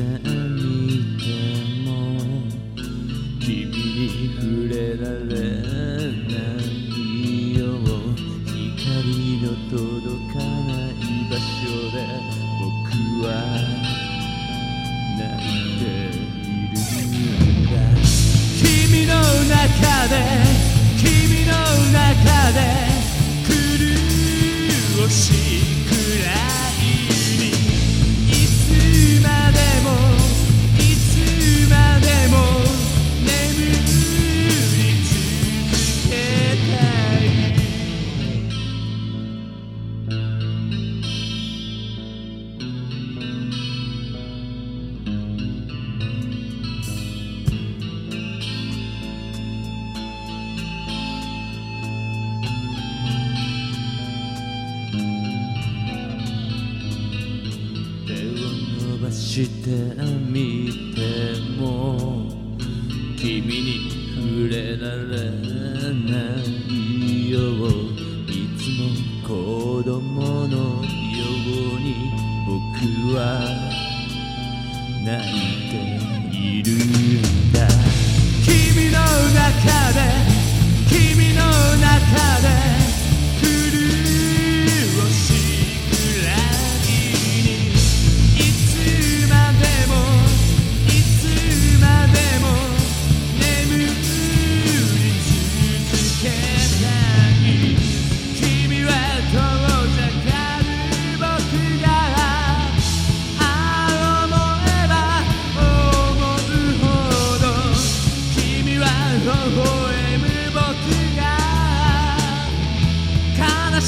見ても君に触れられしてみても君に触れられ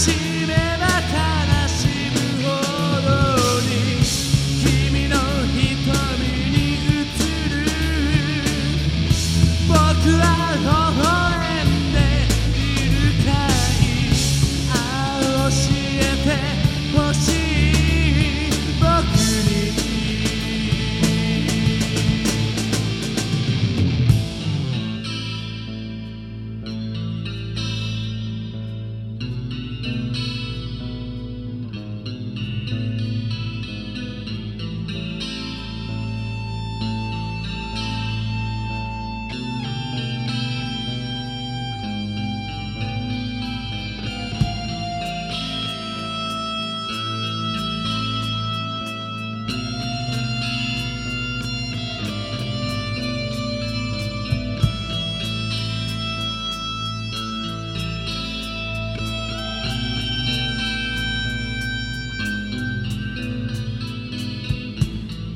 see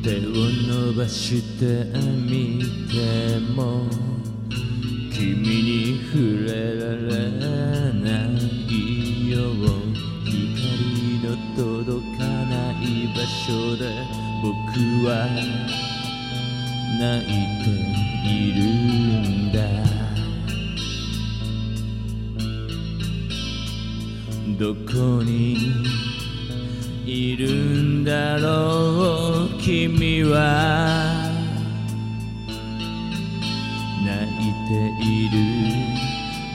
手を伸ばしてみても君に触れられないよ光の届かない場所で僕は泣いているんだ。どこにいるんだろう君は。泣いている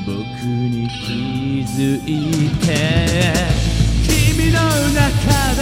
僕に気づいて。君の中で